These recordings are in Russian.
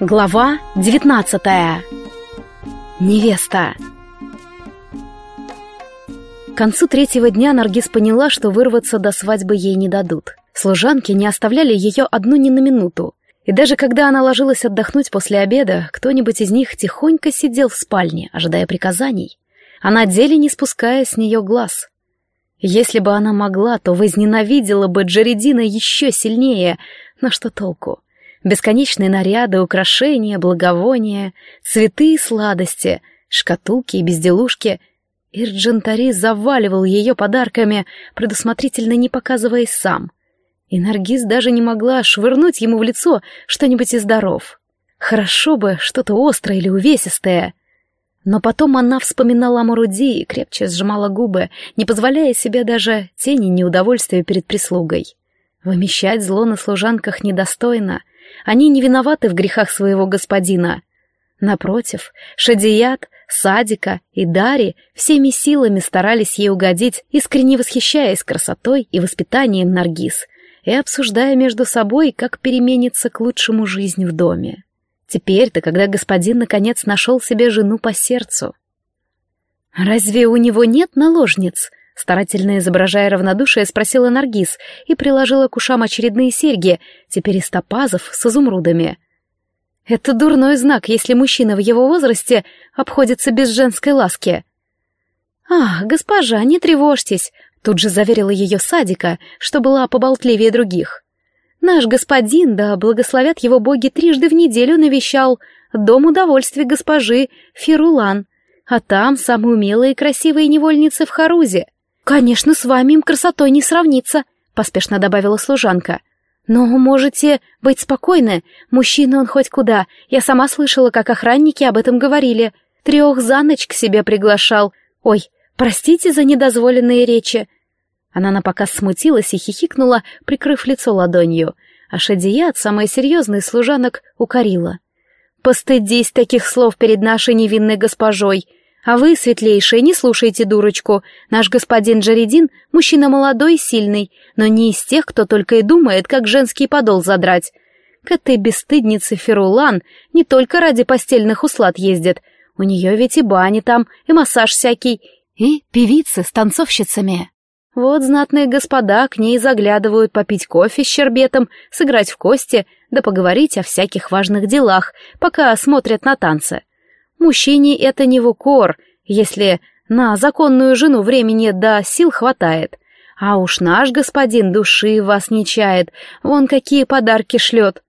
Глава 19 Невеста К концу третьего дня Наргиз поняла, что вырваться до свадьбы ей не дадут. Служанки не оставляли ее одну ни на минуту. И даже когда она ложилась отдохнуть после обеда, кто-нибудь из них тихонько сидел в спальне, ожидая приказаний, а на деле не спуская с нее глаз. Если бы она могла, то возненавидела бы Джередина еще сильнее, но что толку? Бесконечные наряды, украшения, благовония, цветы и сладости, шкатулки и безделушки. Ирджентари заваливал ее подарками, предусмотрительно не показываясь сам. И Наргиз даже не могла швырнуть ему в лицо что-нибудь из даров. Хорошо бы что-то острое или увесистое. Но потом она вспоминала Маруди и крепче сжимала губы, не позволяя себе даже тени неудовольствия перед прислугой. Вымещать зло на служанках недостойно, они не виноваты в грехах своего господина. Напротив, Шадият, Садика и Дари всеми силами старались ей угодить, искренне восхищаясь красотой и воспитанием Наргиз и обсуждая между собой, как переменится к лучшему жизнь в доме. Теперь-то, когда господин наконец нашел себе жену по сердцу. «Разве у него нет наложниц?» Старательно изображая равнодушие, спросила Наргиз и приложила к ушам очередные серьги, теперь из топазов с изумрудами. Это дурной знак, если мужчина в его возрасте обходится без женской ласки. «Ах, госпожа, не тревожьтесь», — тут же заверила ее садика, что была поболтливее других. «Наш господин, да благословят его боги, трижды в неделю навещал дом удовольствия госпожи Фирулан, а там самые умелые и красивые невольницы в Харузе. «Конечно, с вами им красотой не сравнится», — поспешно добавила служанка. «Но можете быть спокойны, мужчина он хоть куда. Я сама слышала, как охранники об этом говорили. Трех за ночь к себе приглашал. Ой, простите за недозволенные речи». Она напоказ смутилась и хихикнула, прикрыв лицо ладонью, а Шадият, самая серьезная служанок, укорила. «Постыдись таких слов перед нашей невинной госпожой!» А вы, светлейшие, не слушайте дурочку. Наш господин Джаредин — мужчина молодой и сильный, но не из тех, кто только и думает, как женский подол задрать. К этой бесстыднице Ферулан не только ради постельных услад ездит. У нее ведь и бани там, и массаж всякий, и певицы с танцовщицами. Вот знатные господа к ней заглядывают попить кофе с щербетом, сыграть в кости, да поговорить о всяких важных делах, пока смотрят на танцы. Мужчине это не в укор, если на законную жену времени да сил хватает. А уж наш господин души вас не чает, вон какие подарки шлет.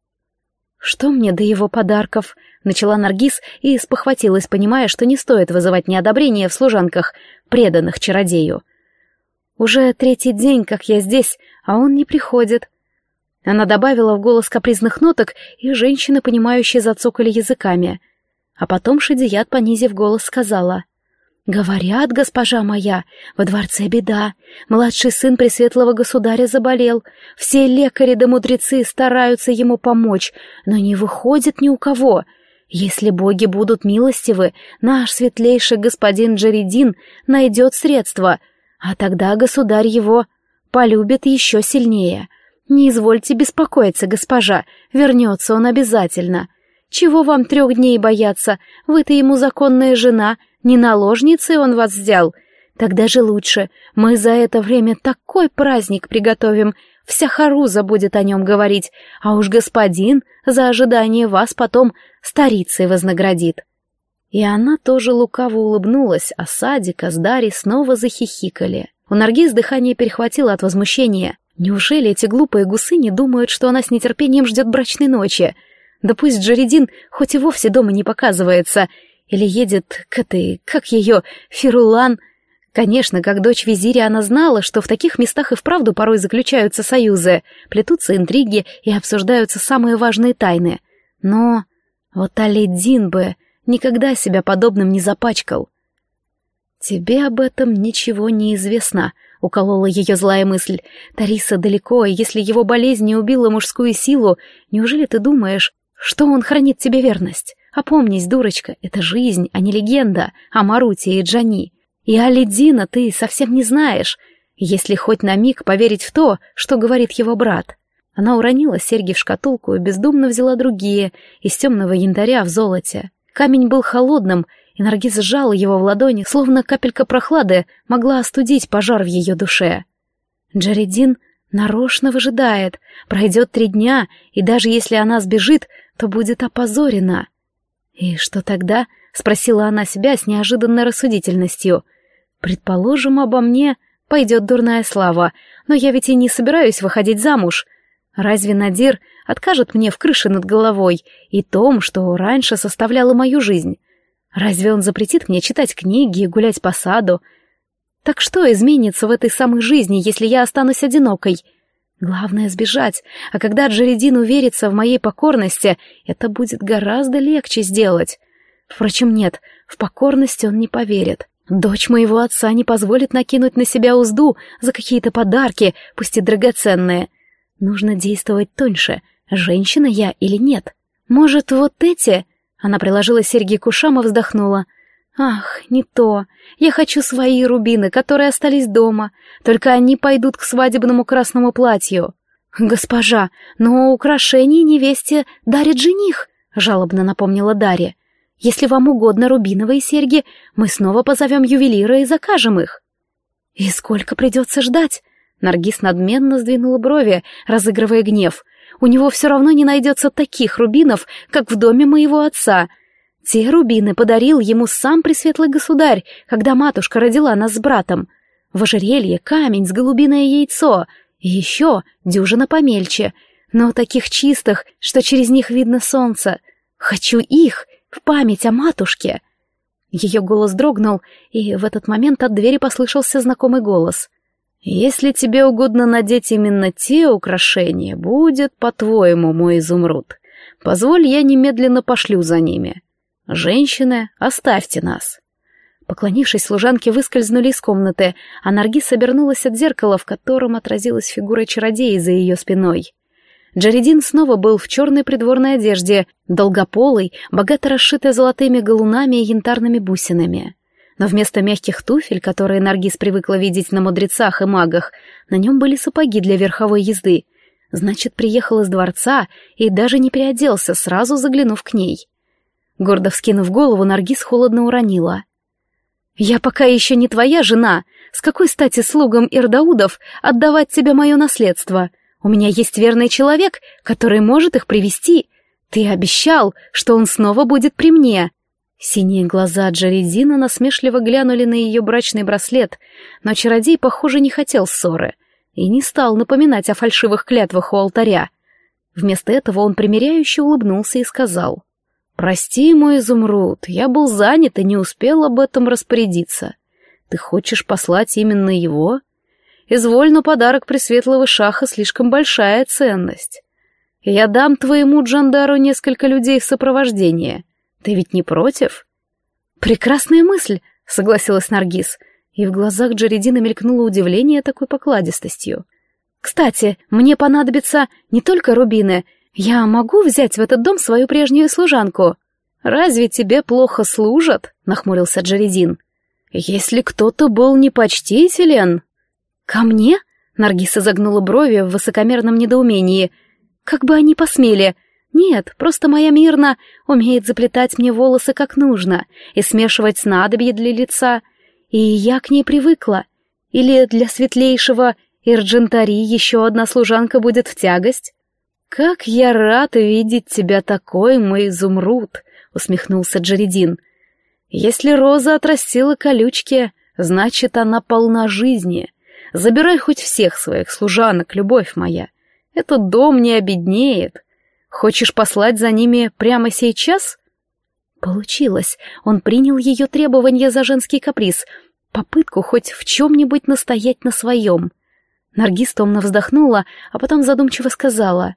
Что мне до его подарков? Начала Наргиз и спохватилась, понимая, что не стоит вызывать неодобрение в служанках, преданных чародею. Уже третий день, как я здесь, а он не приходит. Она добавила в голос капризных ноток, и женщины, понимающие, зацокали языками. А потом Шадият, понизив голос, сказала. «Говорят, госпожа моя, во дворце беда. Младший сын Пресветлого Государя заболел. Все лекари да мудрецы стараются ему помочь, но не выходит ни у кого. Если боги будут милостивы, наш светлейший господин Джаридин найдет средства, а тогда государь его полюбит еще сильнее. Не извольте беспокоиться, госпожа, вернется он обязательно». Чего вам трех дней бояться? Вы-то ему законная жена, не наложницей он вас взял. Тогда же лучше. Мы за это время такой праздник приготовим. Вся Харуза будет о нем говорить, а уж господин за ожидание вас потом старицей вознаградит. И она тоже лукаво улыбнулась, а Садика с Дарьей снова захихикали. У Наргиз дыхание перехватило от возмущения. Неужели эти глупые гусы не думают, что она с нетерпением ждет брачной ночи? Да пусть Джеридин хоть и вовсе дома не показывается, или едет к этой, как ее, Фирулан. Конечно, как дочь визиря она знала, что в таких местах и вправду порой заключаются союзы, плетутся интриги и обсуждаются самые важные тайны. Но вот Алидин бы никогда себя подобным не запачкал. «Тебе об этом ничего не известно», — уколола ее злая мысль. «Тариса далеко, и если его болезнь не убила мужскую силу, неужели ты думаешь, что он хранит тебе верность? Опомнись, дурочка, это жизнь, а не легенда о Маруте и Джани. И Алидина ты совсем не знаешь, если хоть на миг поверить в то, что говорит его брат. Она уронила серьги в шкатулку и бездумно взяла другие, из темного янтаря в золоте. Камень был холодным, и Наргиз сжала его в ладони, словно капелька прохлады могла остудить пожар в ее душе. Джаредин нарочно выжидает, пройдет три дня, и даже если она сбежит, то будет опозорена. «И что тогда?» — спросила она себя с неожиданной рассудительностью. «Предположим, обо мне пойдет дурная слава, но я ведь и не собираюсь выходить замуж. Разве Надир откажет мне в крыше над головой и том, что раньше составляло мою жизнь? Разве он запретит мне читать книги и гулять по саду? Так что изменится в этой самой жизни, если я останусь одинокой?» Главное — сбежать, а когда Джередин уверится в моей покорности, это будет гораздо легче сделать. Впрочем, нет, в покорности он не поверит. Дочь моего отца не позволит накинуть на себя узду за какие-то подарки, пусть и драгоценные. Нужно действовать тоньше, женщина я или нет. Может, вот эти? Она приложила серьги к ушам и вздохнула. Ах, не то. Я хочу свои рубины, которые остались дома. Только они пойдут к свадебному красному платью. Госпожа, но украшение невесте дарит жених, жалобно напомнила Дарья. Если вам угодно рубиновые серьги, мы снова позовем ювелира и закажем их. И сколько придется ждать? Наргиз надменно сдвинула брови, разыгрывая гнев. У него все равно не найдется таких рубинов, как в доме моего отца — те рубины подарил ему сам Пресветлый Государь, когда матушка родила нас с братом. В ожерелье камень с голубиное яйцо, и еще дюжина помельче, но таких чистых, что через них видно солнце. Хочу их в память о матушке. Ее голос дрогнул, и в этот момент от двери послышался знакомый голос. «Если тебе угодно надеть именно те украшения, будет, по-твоему, мой изумруд. Позволь, я немедленно пошлю за ними». «Женщины, оставьте нас!» Поклонившись, служанки выскользнули из комнаты, а Наргиз обернулась от зеркала, в котором отразилась фигура чародея за ее спиной. Джаредин снова был в черной придворной одежде, долгополый, богато расшитой золотыми галунами и янтарными бусинами. Но вместо мягких туфель, которые Наргиз привыкла видеть на мудрецах и магах, на нем были сапоги для верховой езды. Значит, приехал из дворца и даже не переоделся, сразу заглянув к ней. Гордо вскинув голову, Наргиз холодно уронила. «Я пока еще не твоя жена. С какой стати слугам Ирдаудов отдавать тебе мое наследство? У меня есть верный человек, который может их привести. Ты обещал, что он снова будет при мне». Синие глаза Джаридина насмешливо глянули на ее брачный браслет, но чародей, похоже, не хотел ссоры и не стал напоминать о фальшивых клятвах у алтаря. Вместо этого он примиряюще улыбнулся и сказал — «Прости, мой изумруд, я был занят и не успел об этом распорядиться. Ты хочешь послать именно его? Изволь, но подарок Пресветлого Шаха слишком большая ценность. Я дам твоему Джандару несколько людей в сопровождение. Ты ведь не против?» «Прекрасная мысль», — согласилась Наргиз, и в глазах Джеридина мелькнуло удивление такой покладистостью. «Кстати, мне понадобятся не только рубины, — «Я могу взять в этот дом свою прежнюю служанку?» «Разве тебе плохо служат?» — нахмурился Джеридин. «Если кто-то был непочтителен...» «Ко мне?» — Наргиса загнула брови в высокомерном недоумении. «Как бы они посмели...» «Нет, просто моя Мирна умеет заплетать мне волосы как нужно и смешивать снадобье для лица, и я к ней привыкла. Или для светлейшего Ирджентари еще одна служанка будет в тягость?» «Как я рад видеть тебя такой, мой изумруд!» — усмехнулся Джеридин. «Если роза отрастила колючки, значит, она полна жизни. Забирай хоть всех своих служанок, любовь моя. Этот дом не обеднеет. Хочешь послать за ними прямо сейчас?» Получилось. Он принял ее требования за женский каприз, попытку хоть в чем-нибудь настоять на своем. Наргиз томно вздохнула, а потом задумчиво сказала.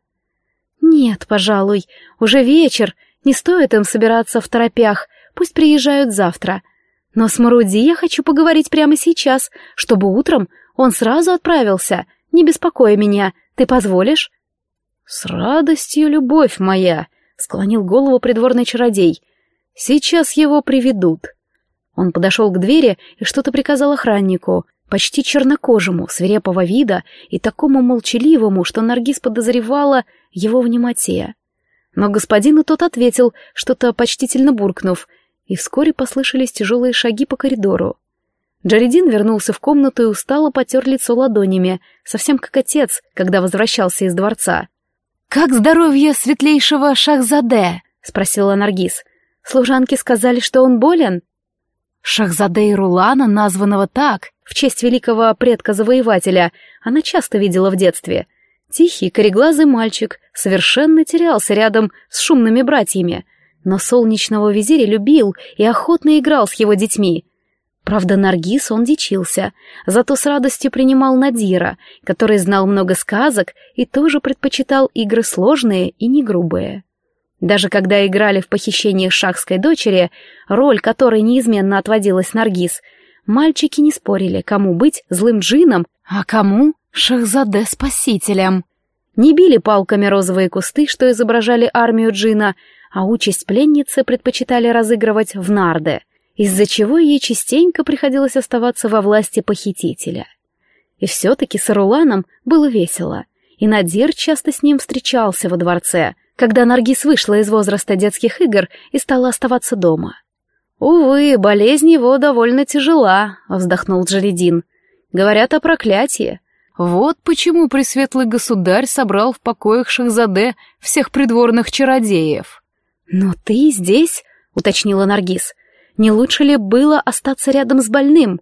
«Нет, пожалуй, уже вечер, не стоит им собираться в торопях, пусть приезжают завтра. Но с Маруди я хочу поговорить прямо сейчас, чтобы утром он сразу отправился, не беспокоя меня. Ты позволишь?» «С радостью, любовь моя», — склонил голову придворный чародей. «Сейчас его приведут». Он подошел к двери и что-то приказал охраннику. Почти чернокожему, свирепого вида и такому молчаливому, что Наргиз подозревала его в немоте. Но господину тот ответил, что-то почтительно буркнув, и вскоре послышались тяжелые шаги по коридору. Джаридин вернулся в комнату и устало потер лицо ладонями, совсем как отец, когда возвращался из дворца. «Как здоровье светлейшего Шахзаде?» — спросила Наргиз. «Служанки сказали, что он болен?» Шахзаде Рулана, названного так, в честь великого предка-завоевателя, она часто видела в детстве. Тихий, кореглазый мальчик совершенно терялся рядом с шумными братьями, но солнечного визиря любил и охотно играл с его детьми — Правда, Наргиз он дичился, зато с радостью принимал Надира, который знал много сказок и тоже предпочитал игры сложные и не грубые. Даже когда играли в похищение шахской дочери, роль которой неизменно отводилась Наргиз, мальчики не спорили, кому быть злым джином, а кому Шахзаде-спасителем. Не били палками розовые кусты, что изображали армию джина, а участь пленницы предпочитали разыгрывать в нарды — из-за чего ей частенько приходилось оставаться во власти похитителя. И все-таки с Аруланом было весело, и Надир часто с ним встречался во дворце, когда Наргиз вышла из возраста детских игр и стала оставаться дома. «Увы, болезнь его довольно тяжела», — вздохнул Джаледин. «Говорят о проклятии. Вот почему пресветлый государь собрал в покоях Шахзаде всех придворных чародеев». «Но ты здесь?» — уточнила Наргиз. Не лучше ли было остаться рядом с больным?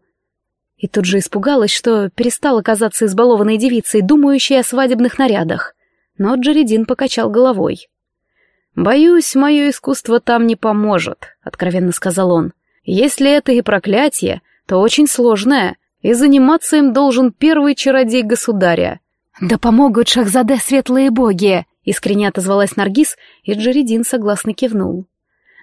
И тут же испугалась, что перестала казаться избалованной девицей, думающей о свадебных нарядах. Но Джеридин покачал головой. «Боюсь, мое искусство там не поможет», — откровенно сказал он. «Если это и проклятие, то очень сложное, и заниматься им должен первый чародей государя». «Да помогут Шахзаде светлые боги!» — искренне отозвалась Наргиз, и Джеридин согласно кивнул.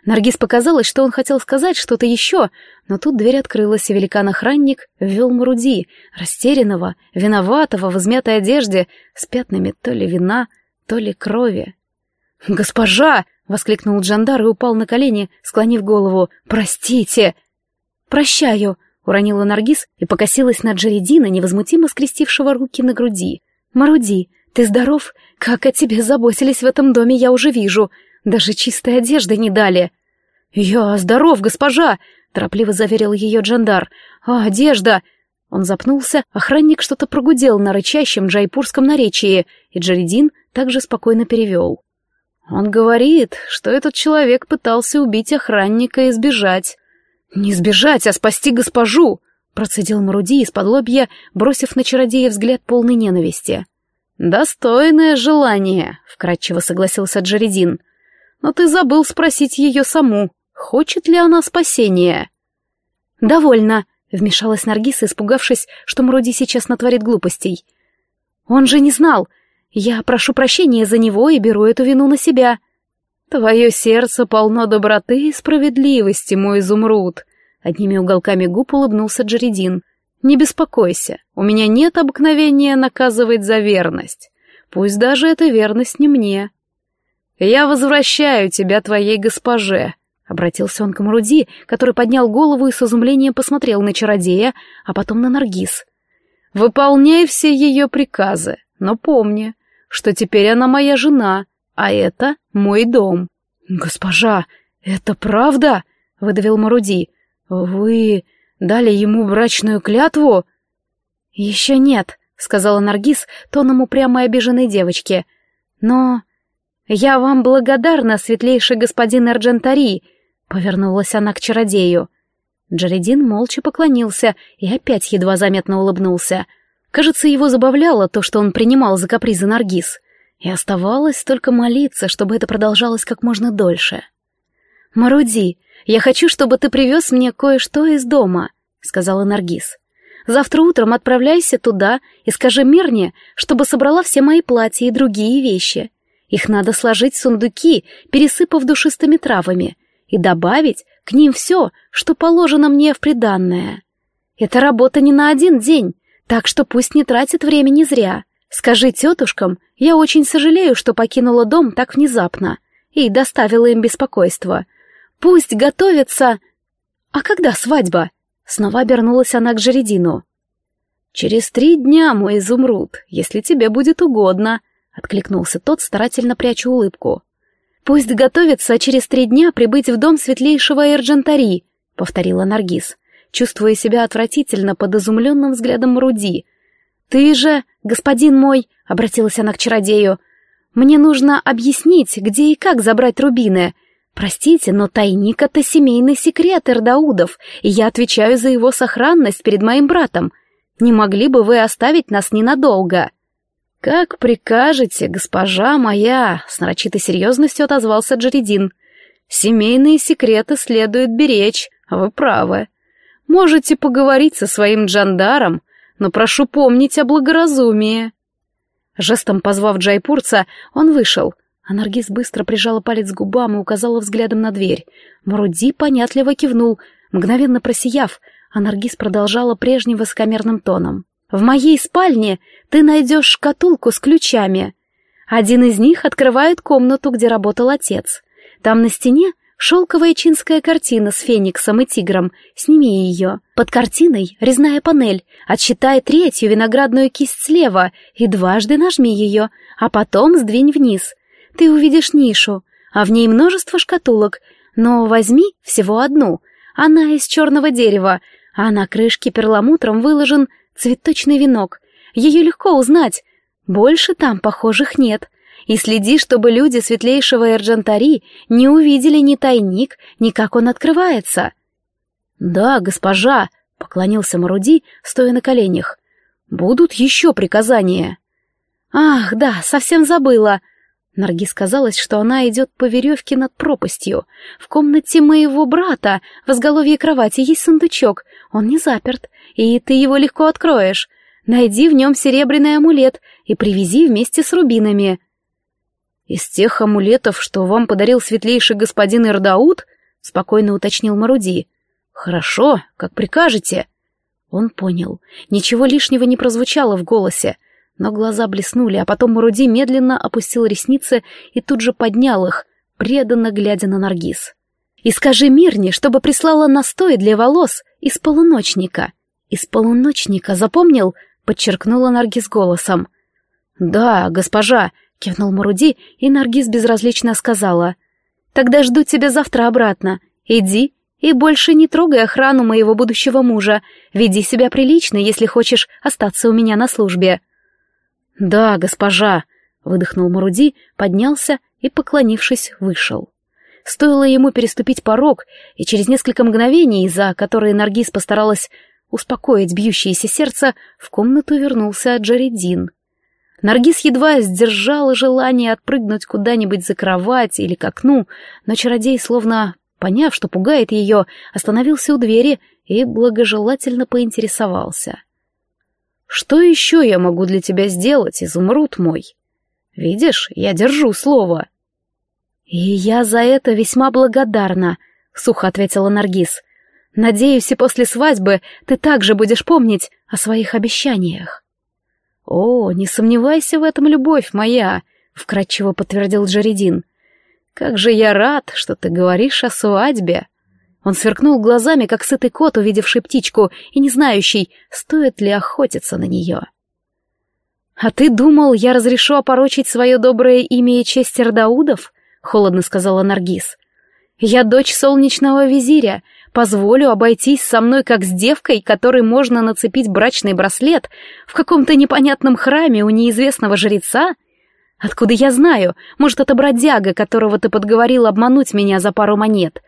Наргиз показалось, что он хотел сказать что-то еще, но тут дверь открылась, и великан-охранник ввел Маруди, растерянного, виноватого в измятой одежде, с пятнами то ли вина, то ли крови. «Госпожа!» — воскликнул Джандар и упал на колени, склонив голову. «Простите!» «Прощаю!» — уронила Наргиз и покосилась на Джеридина, невозмутимо скрестившего руки на груди. «Маруди, ты здоров? Как о тебе заботились в этом доме, я уже вижу. Даже чистой одежды не дали. «Я здоров, госпожа!» — торопливо заверил ее Джандар. «А одежда?» Он запнулся, охранник что-то прогудел на рычащем джайпурском наречии, и Джаридин также спокойно перевел. «Он говорит, что этот человек пытался убить охранника и сбежать». «Не сбежать, а спасти госпожу!» — процедил Маруди из-под лобья, бросив на чародея взгляд полной ненависти. «Достойное желание», — вкратчиво согласился Джаридин. «Но ты забыл спросить ее саму. Хочет ли она спасения? «Довольно», — вмешалась Наргиса, испугавшись, что Мроди сейчас натворит глупостей. «Он же не знал. Я прошу прощения за него и беру эту вину на себя». «Твое сердце полно доброты и справедливости, мой изумруд», — одними уголками губ улыбнулся Джеридин. «Не беспокойся, у меня нет обыкновения наказывать за верность. Пусть даже эта верность не мне. Я возвращаю тебя твоей госпоже, Обратился он к Маруди, который поднял голову и с изумлением посмотрел на чародея, а потом на Наргиз. «Выполняй все ее приказы, но помни, что теперь она моя жена, а это мой дом». «Госпожа, это правда?» — выдавил Маруди. «Вы дали ему брачную клятву?» «Еще нет», — сказала Наргиз тоном упрямой обиженной девочки. «Но я вам благодарна, светлейший господин Эрджентари, Повернулась она к чародею. Джаредин молча поклонился и опять едва заметно улыбнулся. Кажется, его забавляло то, что он принимал за капризы Наргиз. И оставалось только молиться, чтобы это продолжалось как можно дольше. «Маруди, я хочу, чтобы ты привез мне кое-что из дома», — сказала Наргиз. «Завтра утром отправляйся туда и скажи Мирне, чтобы собрала все мои платья и другие вещи. Их надо сложить в сундуки, пересыпав душистыми травами, и добавить к ним все, что положено мне в приданное. Это работа не на один день, так что пусть не тратит времени зря. Скажи тетушкам, я очень сожалею, что покинула дом так внезапно и доставила им беспокойство. Пусть готовятся... А когда свадьба? Снова обернулась она к Жередину. «Через три дня, мой изумруд, если тебе будет угодно», — откликнулся тот, старательно пряча улыбку. «Пусть готовится через три дня прибыть в дом светлейшего Эрджентари», — повторила Наргиз, чувствуя себя отвратительно под изумленным взглядом Руди. «Ты же, господин мой», — обратилась она к чародею, — «мне нужно объяснить, где и как забрать рубины. Простите, но тайник — это семейный секрет Эрдаудов, и я отвечаю за его сохранность перед моим братом. Не могли бы вы оставить нас ненадолго?» «Как прикажете, госпожа моя!» — с нарочитой серьезностью отозвался Джеридин. «Семейные секреты следует беречь, вы правы. Можете поговорить со своим джандаром, но прошу помнить о благоразумии». Жестом позвав Джайпурца, он вышел, а быстро прижала палец к губам и указала взглядом на дверь. Мруди понятливо кивнул, мгновенно просияв — а продолжала прежним высокомерным тоном. «В моей спальне ты найдешь шкатулку с ключами. Один из них открывает комнату, где работал отец. Там на стене шелковая чинская картина с фениксом и тигром. Сними ее. Под картиной резная панель. Отсчитай третью виноградную кисть слева и дважды нажми ее, а потом сдвинь вниз. Ты увидишь нишу, а в ней множество шкатулок, но возьми всего одну. Она из черного дерева, а на крышке перламутром выложен цветочный венок. Ее легко узнать. Больше там похожих нет. И следи, чтобы люди светлейшего Эрджантари не увидели ни тайник, ни как он открывается. «Да, госпожа», — поклонился Маруди, стоя на коленях. «Будут еще приказания». «Ах, да, совсем забыла», Наргиз казалось, что она идет по веревке над пропастью. В комнате моего брата в изголовье кровати есть сундучок. Он не заперт, и ты его легко откроешь. Найди в нем серебряный амулет и привези вместе с рубинами. Из тех амулетов, что вам подарил светлейший господин Ирдаут, спокойно уточнил Маруди. Хорошо, как прикажете. Он понял. Ничего лишнего не прозвучало в голосе но глаза блеснули, а потом Маруди медленно опустил ресницы и тут же поднял их, преданно глядя на Наргиз. «И скажи Мирне, чтобы прислала настой для волос из полуночника». «Из полуночника, запомнил?» — подчеркнула Наргиз голосом. «Да, госпожа», — кивнул Маруди, и Наргиз безразлично сказала. «Тогда жду тебя завтра обратно. Иди и больше не трогай охрану моего будущего мужа. Веди себя прилично, если хочешь остаться у меня на службе». «Да, госпожа», — выдохнул Маруди, поднялся и, поклонившись, вышел. Стоило ему переступить порог, и через несколько мгновений, за которые Наргиз постаралась успокоить бьющееся сердце, в комнату вернулся Джаредин. Наргиз едва сдержала желание отпрыгнуть куда-нибудь за кровать или к окну, но чародей, словно поняв, что пугает ее, остановился у двери и благожелательно поинтересовался. Что еще я могу для тебя сделать, изумруд мой? Видишь, я держу слово. И я за это весьма благодарна, сухо ответила Наргиз. Надеюсь, и после свадьбы ты также будешь помнить о своих обещаниях. О, не сомневайся в этом, любовь моя, вкратчиво подтвердил Джаридин. Как же я рад, что ты говоришь о свадьбе. Он сверкнул глазами, как сытый кот, увидевший птичку и не знающий, стоит ли охотиться на нее. «А ты думал, я разрешу опорочить свое доброе имя и честь Эрдаудов?» — холодно сказала Наргиз. «Я дочь солнечного визиря, позволю обойтись со мной как с девкой, которой можно нацепить брачный браслет в каком-то непонятном храме у неизвестного жреца? Откуда я знаю? Может, это бродяга, которого ты подговорил обмануть меня за пару монет?»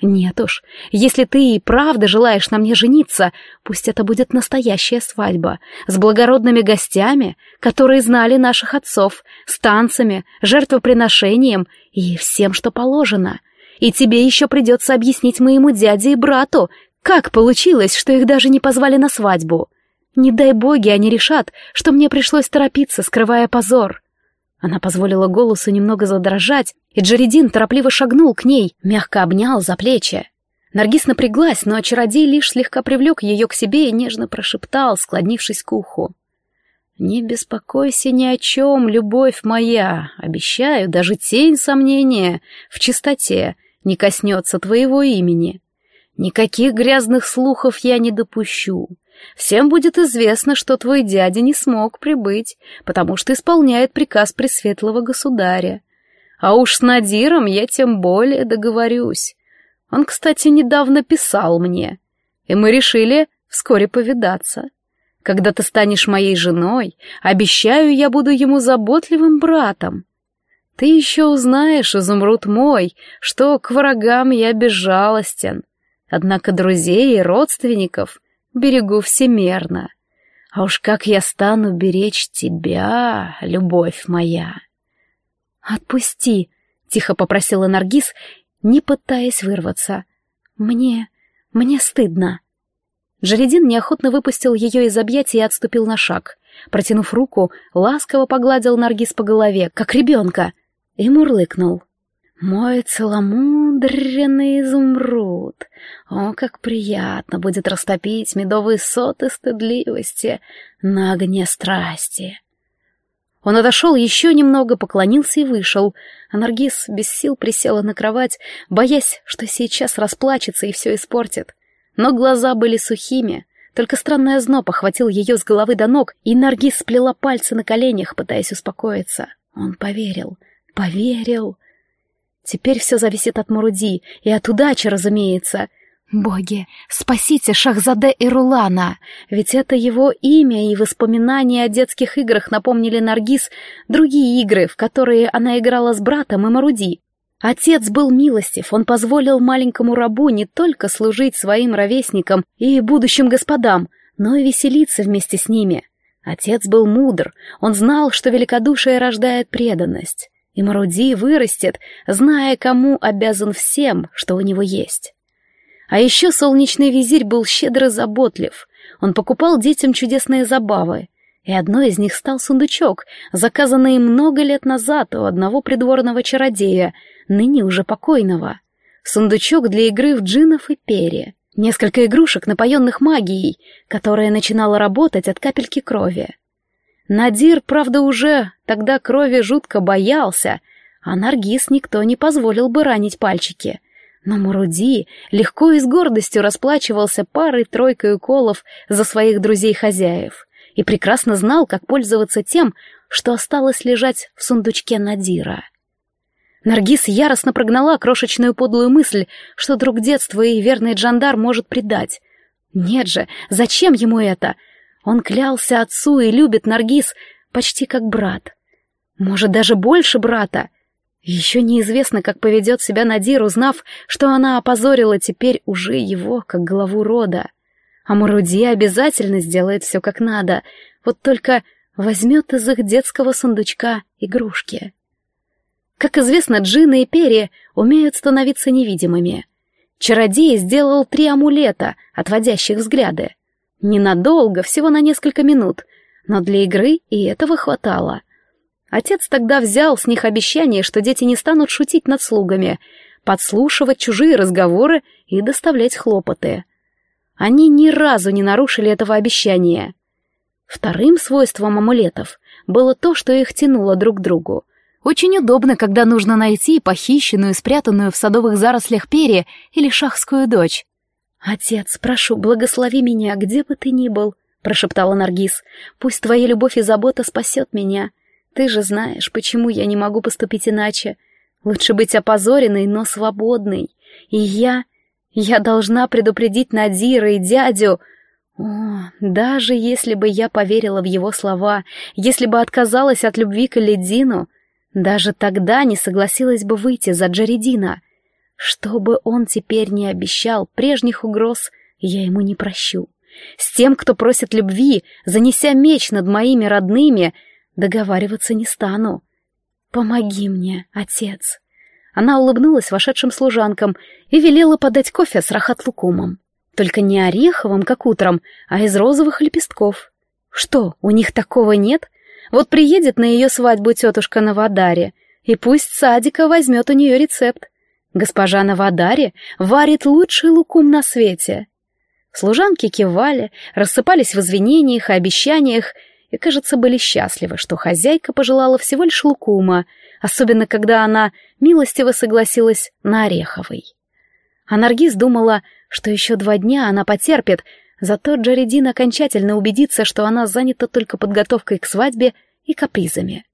Нет уж, если ты и правда желаешь на мне жениться, пусть это будет настоящая свадьба, с благородными гостями, которые знали наших отцов, с танцами, жертвоприношением и всем, что положено. И тебе еще придется объяснить моему дяде и брату, как получилось, что их даже не позвали на свадьбу. Не дай боги, они решат, что мне пришлось торопиться, скрывая позор. Она позволила голосу немного задрожать, и Джеридин торопливо шагнул к ней, мягко обнял за плечи. Наргиз напряглась, но чародей лишь слегка привлек ее к себе и нежно прошептал, склонившись к уху. «Не беспокойся ни о чем, любовь моя. Обещаю, даже тень сомнения в чистоте не коснется твоего имени. Никаких грязных слухов я не допущу. Всем будет известно, что твой дядя не смог прибыть, потому что исполняет приказ Пресветлого Государя. А уж с Надиром я тем более договорюсь. Он, кстати, недавно писал мне, и мы решили вскоре повидаться. Когда ты станешь моей женой, обещаю, я буду ему заботливым братом. Ты еще узнаешь, изумруд мой, что к врагам я безжалостен. Однако друзей и родственников берегу всемерно. А уж как я стану беречь тебя, любовь моя. Отпусти, тихо попросила Наргиз, не пытаясь вырваться. Мне, мне стыдно. Джаредин неохотно выпустил ее из объятий и отступил на шаг. Протянув руку, ласково погладил Наргиз по голове, как ребенка, и мурлыкнул. «Мой целомудренный изумруд! О, как приятно будет растопить медовые соты стыдливости на огне страсти!» Он отошел еще немного, поклонился и вышел, а Наргиз без сил присела на кровать, боясь, что сейчас расплачется и все испортит. Но глаза были сухими, только странное зно похватил ее с головы до ног, и Наргиз сплела пальцы на коленях, пытаясь успокоиться. Он поверил, поверил. Теперь все зависит от Муруди и от удачи, разумеется. Боги, спасите Шахзаде и Рулана, ведь это его имя и воспоминания о детских играх напомнили Наргиз другие игры, в которые она играла с братом и Маруди. Отец был милостив, он позволил маленькому рабу не только служить своим ровесникам и будущим господам, но и веселиться вместе с ними. Отец был мудр, он знал, что великодушие рождает преданность. И Маруди вырастет, зная, кому обязан всем, что у него есть. А еще солнечный визирь был щедро заботлив. Он покупал детям чудесные забавы. И одной из них стал сундучок, заказанный много лет назад у одного придворного чародея, ныне уже покойного. Сундучок для игры в джинов и перья. Несколько игрушек, напоенных магией, которая начинала работать от капельки крови. Надир, правда, уже тогда крови жутко боялся, а Наргиз никто не позволил бы ранить пальчики. Но Муруди легко и с гордостью расплачивался парой-тройкой уколов за своих друзей-хозяев и прекрасно знал, как пользоваться тем, что осталось лежать в сундучке Надира. Наргиз яростно прогнала крошечную подлую мысль, что друг детства и верный Джандар может предать. Нет же, зачем ему это? — он клялся отцу и любит Наргиз почти как брат. Может, даже больше брата. Еще неизвестно, как поведет себя Надир, узнав, что она опозорила теперь уже его, как главу рода. А Маруди обязательно сделает все как надо, вот только возьмет из их детского сундучка игрушки. Как известно, джины и перья умеют становиться невидимыми. Чародей сделал три амулета, отводящих взгляды. Ненадолго, всего на несколько минут, но для игры и этого хватало. Отец тогда взял с них обещание, что дети не станут шутить над слугами, подслушивать чужие разговоры и доставлять хлопоты. Они ни разу не нарушили этого обещания. Вторым свойством амулетов было то, что их тянуло друг к другу. Очень удобно, когда нужно найти похищенную спрятанную в садовых зарослях перья или шахскую дочь. «Отец, прошу, благослови меня, где бы ты ни был», — прошептала Наргиз. «Пусть твоя любовь и забота спасет меня. Ты же знаешь, почему я не могу поступить иначе. Лучше быть опозоренной, но свободной. И я... я должна предупредить Надира и дядю...» О, даже если бы я поверила в его слова, если бы отказалась от любви к Ледину, даже тогда не согласилась бы выйти за Джаредина. Что бы он теперь не обещал, прежних угроз я ему не прощу. С тем, кто просит любви, занеся меч над моими родными, договариваться не стану. Помоги мне, отец. Она улыбнулась вошедшим служанкам и велела подать кофе с рахат-лукумом. Только не ореховым, как утром, а из розовых лепестков. Что, у них такого нет? Вот приедет на ее свадьбу тетушка на Вадаре, и пусть Садика возьмет у нее рецепт. Госпожа Навадари варит лучший лукум на свете. Служанки кивали, рассыпались в извинениях и обещаниях, и, кажется, были счастливы, что хозяйка пожелала всего лишь лукума, особенно когда она милостиво согласилась на Ореховый. А Наргиз думала, что еще два дня она потерпит, Зато Джаредин окончательно убедится, что она занята только подготовкой к свадьбе и капризами.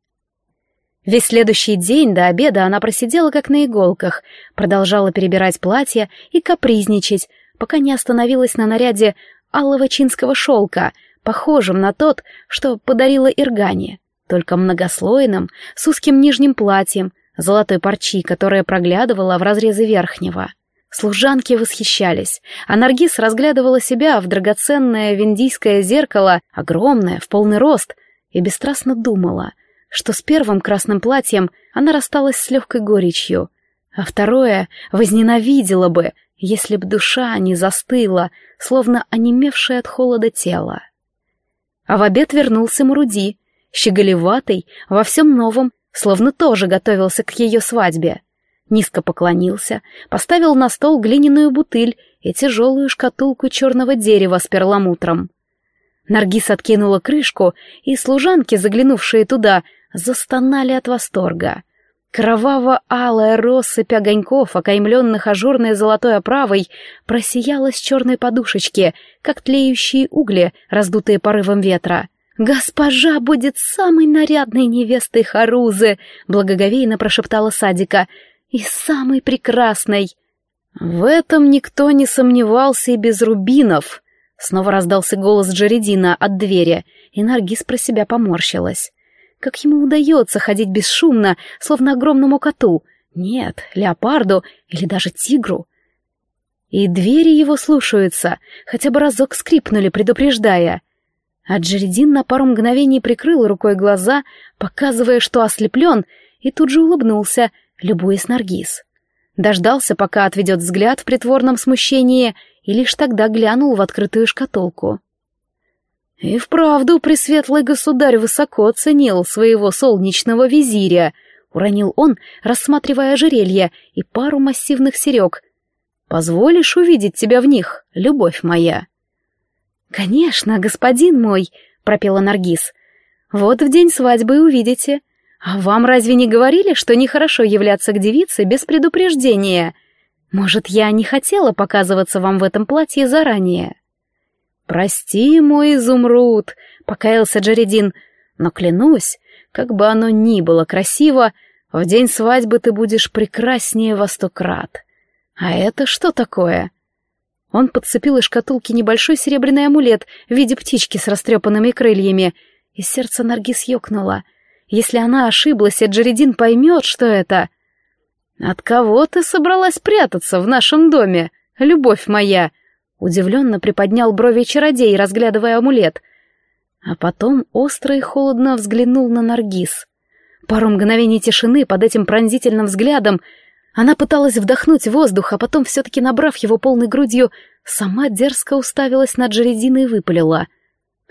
Весь следующий день до обеда она просидела как на иголках, продолжала перебирать платья и капризничать, пока не остановилась на наряде алого чинского шелка, похожем на тот, что подарила Иргане, только многослойным, с узким нижним платьем, золотой парчи, которая проглядывала в разрезе верхнего. Служанки восхищались, а Наргиз разглядывала себя в драгоценное виндийское зеркало, огромное, в полный рост, и бесстрастно думала, что с первым красным платьем она рассталась с легкой горечью, а второе возненавидела бы, если б душа не застыла, словно онемевшая от холода тело. А в обед вернулся Маруди, щеголеватый, во всем новом, словно тоже готовился к ее свадьбе. Низко поклонился, поставил на стол глиняную бутыль и тяжелую шкатулку черного дерева с перламутром. Наргиз откинула крышку, и служанки, заглянувшие туда, застонали от восторга. Кроваво-алая россыпь огоньков, окаймленных ажурной золотой оправой, просияла с черной подушечки, как тлеющие угли, раздутые порывом ветра. «Госпожа будет самой нарядной невестой Харузы!» — благоговейно прошептала Садика. «И самой прекрасной!» «В этом никто не сомневался и без рубинов!» Снова раздался голос Джередина от двери, и Наргиз про себя поморщилась. Как ему удается ходить бесшумно, словно огромному коту? Нет, леопарду или даже тигру. И двери его слушаются, хотя бы разок скрипнули, предупреждая. А Джеридин на пару мгновений прикрыл рукой глаза, показывая, что ослеплен, и тут же улыбнулся, любуясь Наргиз. Дождался, пока отведет взгляд в притворном смущении, и лишь тогда глянул в открытую шкатулку. И вправду пресветлый государь высоко оценил своего солнечного визиря, уронил он, рассматривая ожерелье и пару массивных серег. «Позволишь увидеть тебя в них, любовь моя?» «Конечно, господин мой», — пропела Наргиз. «Вот в день свадьбы увидите. А вам разве не говорили, что нехорошо являться к девице без предупреждения? Может, я не хотела показываться вам в этом платье заранее?» «Прости, мой изумруд», — покаялся Джередин, «но клянусь, как бы оно ни было красиво, в день свадьбы ты будешь прекраснее во сто крат. А это что такое?» Он подцепил из шкатулки небольшой серебряный амулет в виде птички с растрепанными крыльями, и сердце Наргиз ёкнуло. Если она ошиблась, Джередин поймет, что это... «От кого ты собралась прятаться в нашем доме, любовь моя?» Удивленно приподнял брови чародей, разглядывая амулет. А потом остро и холодно взглянул на Наргиз. Пару мгновений тишины под этим пронзительным взглядом она пыталась вдохнуть воздух, а потом, все-таки набрав его полной грудью, сама дерзко уставилась на Джередина и выпалила.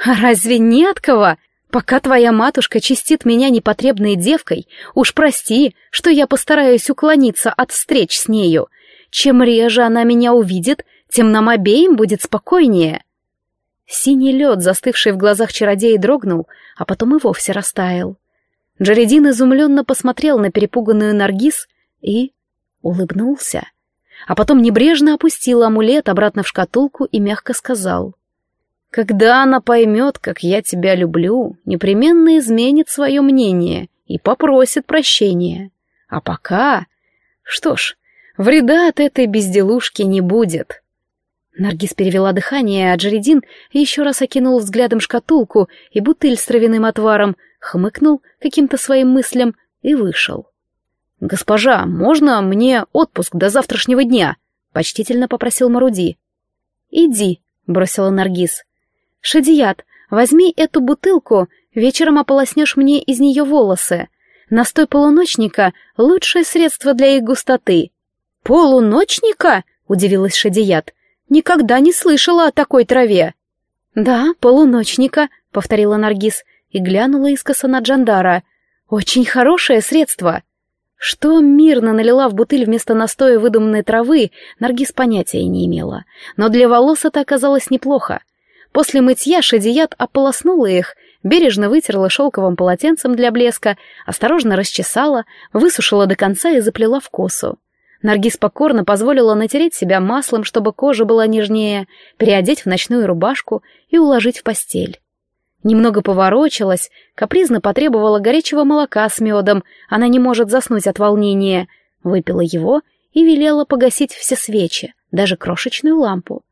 «А разве не от кого? Пока твоя матушка чистит меня непотребной девкой, уж прости, что я постараюсь уклониться от встреч с нею. Чем реже она меня увидит, тем нам обеим будет спокойнее. Синий лед, застывший в глазах чародея, дрогнул, а потом и вовсе растаял. Джаредин изумленно посмотрел на перепуганную Наргиз и улыбнулся, а потом небрежно опустил амулет обратно в шкатулку и мягко сказал. «Когда она поймет, как я тебя люблю, непременно изменит свое мнение и попросит прощения. А пока... Что ж, вреда от этой безделушки не будет». Наргиз перевела дыхание, а Джередин еще раз окинул взглядом шкатулку и бутыль с травяным отваром, хмыкнул каким-то своим мыслям и вышел. «Госпожа, можно мне отпуск до завтрашнего дня?» — почтительно попросил Маруди. «Иди», — бросила Наргиз. «Шадият, возьми эту бутылку, вечером ополоснешь мне из нее волосы. Настой полуночника — лучшее средство для их густоты». «Полуночника?» — удивилась Шадият. Никогда не слышала о такой траве. Да, полуночника, повторила Наргиз и глянула искоса на Джандара. Очень хорошее средство. Что мирно налила в бутыль вместо настоя выдуманной травы, Наргиз понятия не имела. Но для волос это оказалось неплохо. После мытья Шадият ополоснула их, бережно вытерла шелковым полотенцем для блеска, осторожно расчесала, высушила до конца и заплела в косу. Наргиз покорно позволила натереть себя маслом, чтобы кожа была нежнее, переодеть в ночную рубашку и уложить в постель. Немного поворочилась, капризно потребовала горячего молока с медом, она не может заснуть от волнения, выпила его и велела погасить все свечи, даже крошечную лампу.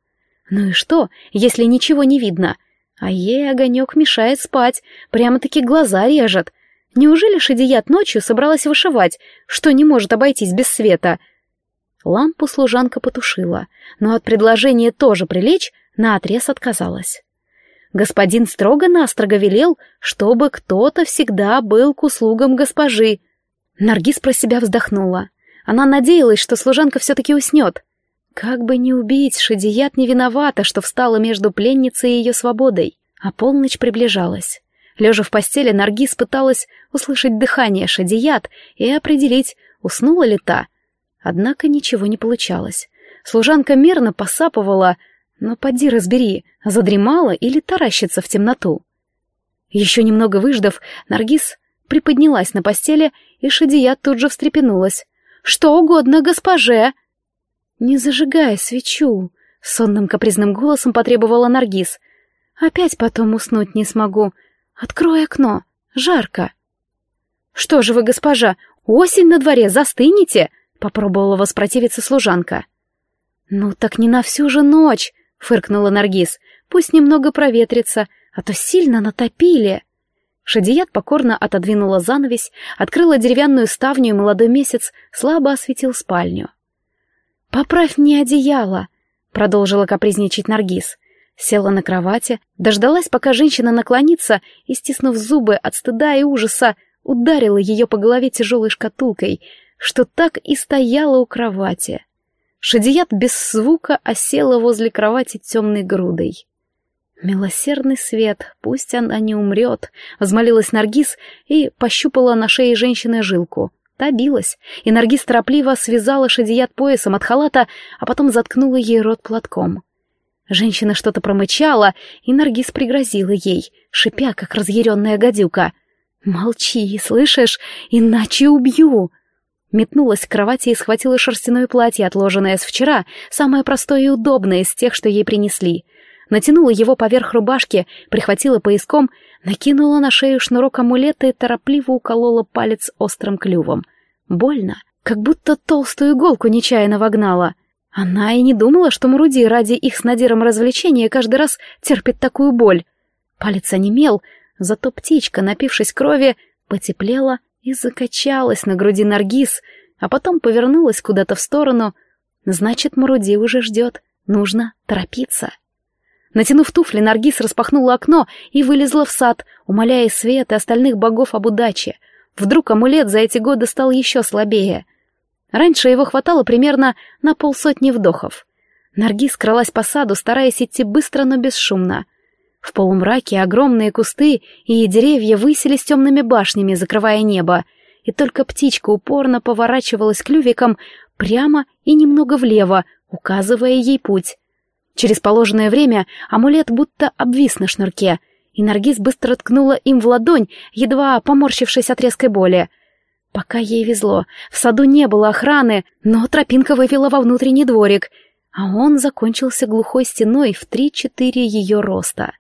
Ну и что, если ничего не видно? А ей огонек мешает спать, прямо-таки глаза режет. Неужели Шадият ночью собралась вышивать, что не может обойтись без света? Лампу служанка потушила, но от предложения тоже прилечь наотрез отказалась. Господин строго-настрого велел, чтобы кто-то всегда был к услугам госпожи. Наргиз про себя вздохнула. Она надеялась, что служанка все-таки уснет. Как бы не убить, Шадият не виновата, что встала между пленницей и ее свободой. А полночь приближалась. Лежа в постели, Наргиз пыталась услышать дыхание Шадият и определить, уснула ли та. Однако ничего не получалось. Служанка мерно посапывала, но поди разбери, задремала или таращится в темноту. Еще немного выждав, Наргиз приподнялась на постели, и Шадият тут же встрепенулась. Что угодно госпоже!» «Не зажигай свечу!» — сонным капризным голосом потребовала Наргиз. «Опять потом уснуть не смогу. Открой окно. Жарко!» «Что же вы, госпожа, осень на дворе, застынете?» — попробовала воспротивиться служанка. «Ну так не на всю же ночь!» — фыркнула Наргиз. «Пусть немного проветрится, а то сильно натопили!» Шадият покорно отодвинула занавесь, открыла деревянную ставню, и молодой месяц слабо осветил спальню. «Поправь мне одеяло», — продолжила капризничать Наргиз. Села на кровати, дождалась, пока женщина наклонится, и, стиснув зубы от стыда и ужаса, ударила ее по голове тяжелой шкатулкой, что так и стояла у кровати. Шадият без звука осела возле кровати темной грудой. «Милосердный свет, пусть она не умрет», — взмолилась Наргиз и пощупала на шее женщины жилку. Та билась, и Наргиз торопливо связала шадият поясом от халата, а потом заткнула ей рот платком. Женщина что-то промычала, и Наргиз пригрозила ей, шипя, как разъяренная гадюка. «Молчи, слышишь? Иначе убью!» Метнулась к кровати и схватила шерстяное платье, отложенное с вчера, самое простое и удобное из тех, что ей принесли — натянула его поверх рубашки, прихватила пояском, накинула на шею шнурок амулета и торопливо уколола палец острым клювом. Больно, как будто толстую иголку нечаянно вогнала. Она и не думала, что Мруди ради их с Надиром развлечения каждый раз терпит такую боль. Палец онемел, зато птичка, напившись крови, потеплела и закачалась на груди Наргиз, а потом повернулась куда-то в сторону. Значит, Мруди уже ждет. Нужно торопиться. Натянув туфли, Наргиз распахнула окно и вылезла в сад, умоляя Свет и остальных богов об удаче. Вдруг амулет за эти годы стал еще слабее. Раньше его хватало примерно на полсотни вдохов. Наргиз кралась по саду, стараясь идти быстро, но бесшумно. В полумраке огромные кусты и деревья высились темными башнями, закрывая небо, и только птичка упорно поворачивалась клювиком прямо и немного влево, указывая ей путь. Через положенное время амулет будто обвис на шнурке, и Наргиз быстро ткнула им в ладонь, едва поморщившись от резкой боли. Пока ей везло, в саду не было охраны, но тропинка вывела во внутренний дворик, а он закончился глухой стеной в три-четыре ее роста.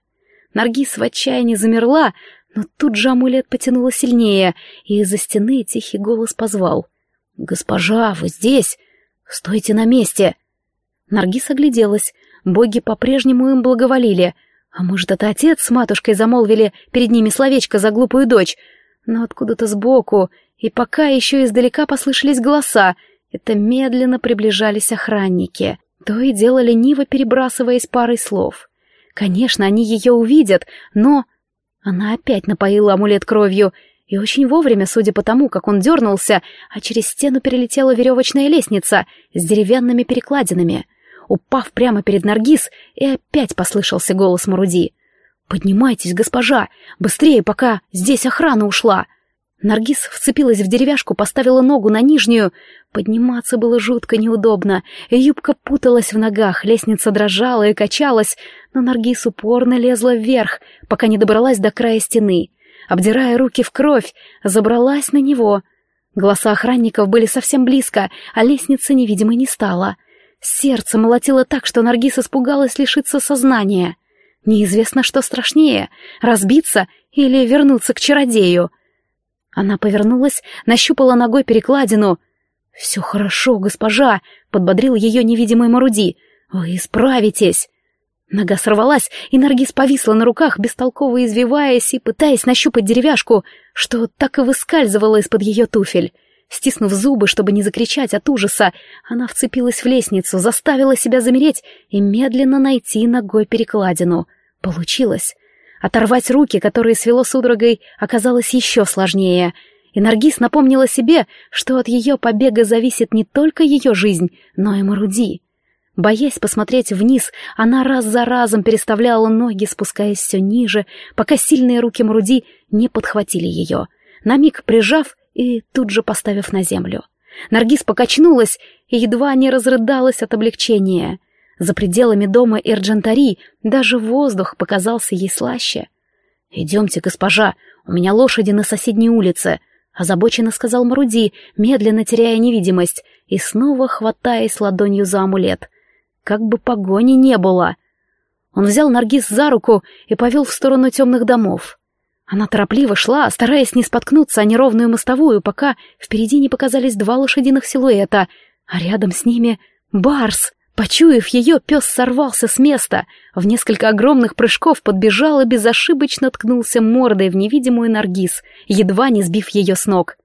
Наргиз в отчаянии замерла, но тут же амулет потянуло сильнее, и из-за стены тихий голос позвал. «Госпожа, вы здесь? Стойте на месте!» Наргиз огляделась, Боги по-прежнему им благоволили. А может, это отец с матушкой замолвили перед ними словечко за глупую дочь? Но откуда-то сбоку, и пока еще издалека послышались голоса, это медленно приближались охранники. То и дело лениво перебрасываясь парой слов. Конечно, они ее увидят, но... Она опять напоила амулет кровью, и очень вовремя, судя по тому, как он дернулся, а через стену перелетела веревочная лестница с деревянными перекладинами — упав прямо перед Наргиз, и опять послышался голос Маруди. «Поднимайтесь, госпожа! Быстрее, пока здесь охрана ушла!» Наргиз вцепилась в деревяшку, поставила ногу на нижнюю. Подниматься было жутко неудобно. Юбка путалась в ногах, лестница дрожала и качалась, но Наргиз упорно лезла вверх, пока не добралась до края стены. Обдирая руки в кровь, забралась на него. Голоса охранников были совсем близко, а лестницы невидимой не стало. Сердце молотило так, что Наргиз испугалась лишиться сознания. Неизвестно, что страшнее — разбиться или вернуться к чародею. Она повернулась, нащупала ногой перекладину. «Все хорошо, госпожа», — подбодрил ее невидимый Маруди. «Вы справитесь». Нога сорвалась, и Наргиз повисла на руках, бестолково извиваясь и пытаясь нащупать деревяшку, что так и выскальзывала из-под ее туфель. Стиснув зубы, чтобы не закричать от ужаса, она вцепилась в лестницу, заставила себя замереть и медленно найти ногой перекладину. Получилось. Оторвать руки, которые свело судорогой, оказалось еще сложнее. И Наргиз напомнила себе, что от ее побега зависит не только ее жизнь, но и Маруди. Боясь посмотреть вниз, она раз за разом переставляла ноги, спускаясь все ниже, пока сильные руки Маруди не подхватили ее, на миг прижав и тут же поставив на землю. Наргиз покачнулась и едва не разрыдалась от облегчения. За пределами дома Эрджентари даже воздух показался ей слаще. «Идемте, госпожа, у меня лошади на соседней улице», — озабоченно сказал Маруди, медленно теряя невидимость и снова хватаясь ладонью за амулет — как бы погони не было. Он взял Наргиз за руку и повел в сторону темных домов. Она торопливо шла, стараясь не споткнуться о неровную мостовую, пока впереди не показались два лошадиных силуэта, а рядом с ними — барс. Почуяв ее, пес сорвался с места, в несколько огромных прыжков подбежал и безошибочно ткнулся мордой в невидимую Наргиз, едва не сбив ее с ног.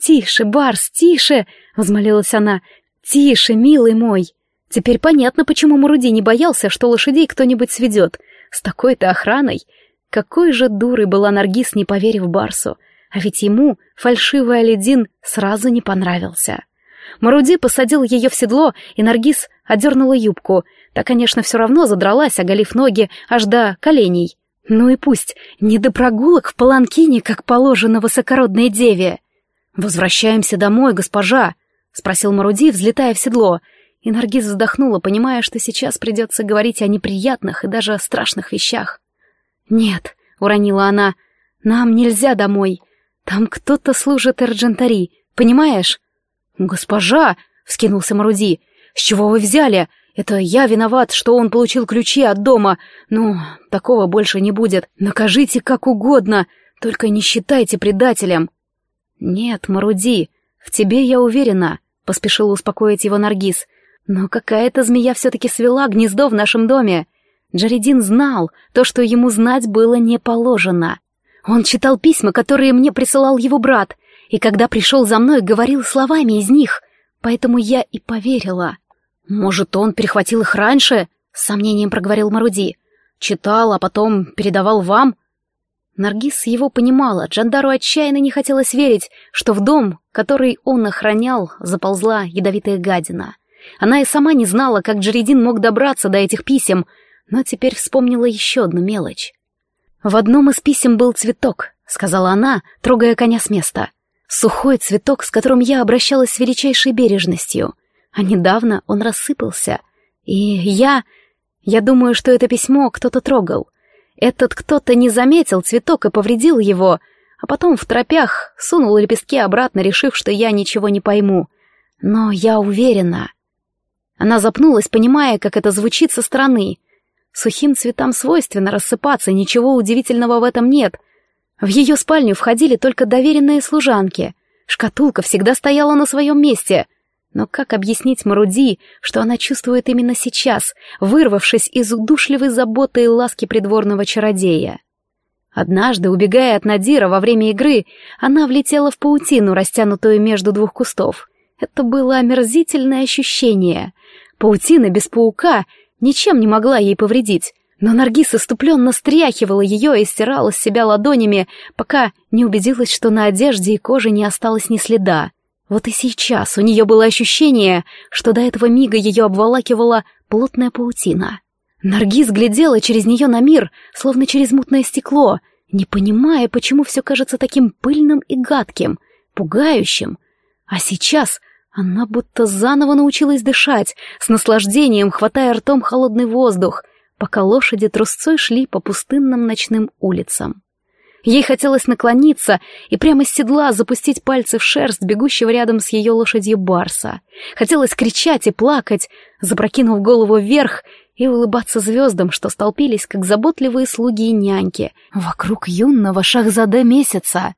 «Тише, Барс, тише!» — взмолилась она. «Тише, милый мой!» Теперь понятно, почему Маруди не боялся, что лошадей кто-нибудь сведет. С такой-то охраной. Какой же дурой была Наргиз, не поверив Барсу. А ведь ему фальшивый Алидин сразу не понравился. Маруди посадил ее в седло, и Наргиз одернула юбку. Та, конечно, все равно задралась, оголив ноги аж до коленей. Ну и пусть, не до прогулок в паланкине, как положено высокородной деве. «Возвращаемся домой, госпожа», — спросил Маруди, взлетая в седло — и Наргиз вздохнула, понимая, что сейчас придется говорить о неприятных и даже страшных вещах. «Нет», — уронила она, — «нам нельзя домой. Там кто-то служит Эрджентари, понимаешь?» «Госпожа!» — вскинулся Маруди. «С чего вы взяли? Это я виноват, что он получил ключи от дома. Ну, такого больше не будет. Накажите как угодно, только не считайте предателем». «Нет, Маруди, в тебе я уверена», — поспешила успокоить его Наргиз. Но какая-то змея все-таки свела гнездо в нашем доме. Джаридин знал то, что ему знать было не положено. Он читал письма, которые мне присылал его брат, и когда пришел за мной, говорил словами из них, поэтому я и поверила. «Может, он перехватил их раньше?» — с сомнением проговорил Маруди. «Читал, а потом передавал вам?» Наргиз его понимала, Джандару отчаянно не хотелось верить, что в дом, который он охранял, заползла ядовитая гадина — она и сама не знала, как Джеридин мог добраться до этих писем, но теперь вспомнила еще одну мелочь. «В одном из писем был цветок», — сказала она, трогая коня с места. «Сухой цветок, с которым я обращалась с величайшей бережностью. А недавно он рассыпался. И я... Я думаю, что это письмо кто-то трогал. Этот кто-то не заметил цветок и повредил его, а потом в тропях сунул лепестки обратно, решив, что я ничего не пойму. Но я уверена, она запнулась, понимая, как это звучит со стороны. Сухим цветам свойственно рассыпаться, ничего удивительного в этом нет. В ее спальню входили только доверенные служанки. Шкатулка всегда стояла на своем месте. Но как объяснить Маруди, что она чувствует именно сейчас, вырвавшись из удушливой заботы и ласки придворного чародея? Однажды, убегая от Надира во время игры, она влетела в паутину, растянутую между двух кустов. Это было омерзительное ощущение. Паутина без паука ничем не могла ей повредить, но Наргиз иступленно стряхивала ее и стирала с себя ладонями, пока не убедилась, что на одежде и коже не осталось ни следа. Вот и сейчас у нее было ощущение, что до этого мига ее обволакивала плотная паутина. Наргиз глядела через нее на мир, словно через мутное стекло, не понимая, почему все кажется таким пыльным и гадким, пугающим. А сейчас она будто заново научилась дышать, с наслаждением хватая ртом холодный воздух, пока лошади трусцой шли по пустынным ночным улицам. Ей хотелось наклониться и прямо с седла запустить пальцы в шерсть бегущего рядом с ее лошадью барса. Хотелось кричать и плакать, запрокинув голову вверх и улыбаться звездам, что столпились, как заботливые слуги и няньки, вокруг юного шахзаде месяца.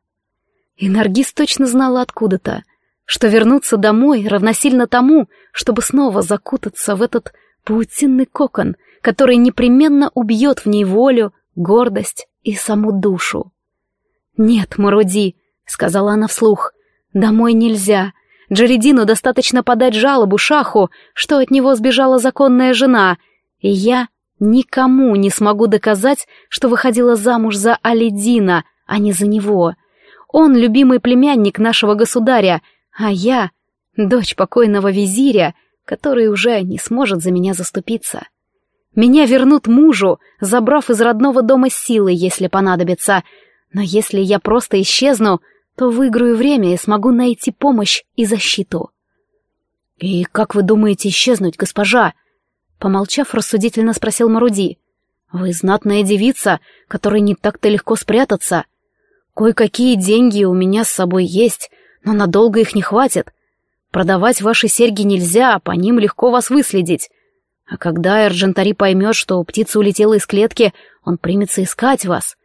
И Наргиз точно знала откуда-то, что вернуться домой равносильно тому, чтобы снова закутаться в этот паутинный кокон, который непременно убьет в ней волю, гордость и саму душу. «Нет, Маруди», — сказала она вслух, — «домой нельзя. Джеридину достаточно подать жалобу Шаху, что от него сбежала законная жена, и я никому не смогу доказать, что выходила замуж за Алидина, а не за него. Он любимый племянник нашего государя, а я — дочь покойного визиря, который уже не сможет за меня заступиться. Меня вернут мужу, забрав из родного дома силы, если понадобится, но если я просто исчезну, то выиграю время и смогу найти помощь и защиту. «И как вы думаете исчезнуть, госпожа?» Помолчав, рассудительно спросил Маруди. «Вы знатная девица, которой не так-то легко спрятаться. Кое-какие деньги у меня с собой есть, но надолго их не хватит. Продавать ваши серьги нельзя, по ним легко вас выследить. А когда Эрджентари поймет, что птица улетела из клетки, он примется искать вас.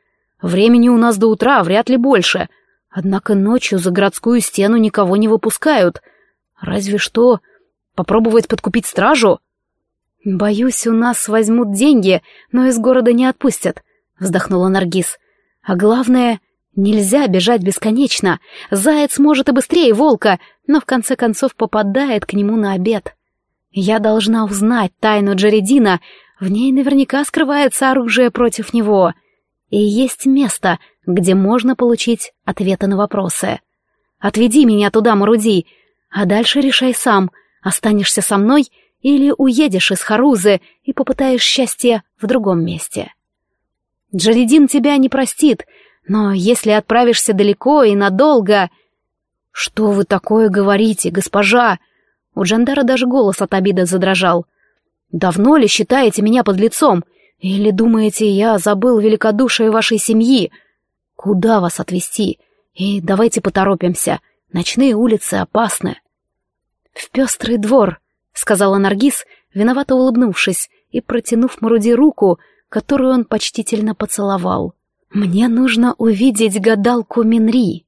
Времени у нас до утра вряд ли больше. Однако ночью за городскую стену никого не выпускают. Разве что попробовать подкупить стражу? Боюсь, у нас возьмут деньги, но из города не отпустят, вздохнула Наргиз. А главное, нельзя бежать бесконечно. Заяц может и быстрее волка, но в конце концов попадает к нему на обед. Я должна узнать тайну Джередина, в ней наверняка скрывается оружие против него — и есть место, где можно получить ответы на вопросы. Отведи меня туда, Маруди, а дальше решай сам, останешься со мной или уедешь из Харузы и попытаешь счастье в другом месте. Джалидин тебя не простит, но если отправишься далеко и надолго... Что вы такое говорите, госпожа? У Джандара даже голос от обида задрожал. Давно ли считаете меня под лицом? Или думаете, я забыл великодушие вашей семьи? Куда вас отвезти? И давайте поторопимся. Ночные улицы опасны. В пестрый двор, сказала Наргиз, виновато улыбнувшись и протянув Маруди руку, которую он почтительно поцеловал. Мне нужно увидеть гадалку Минри.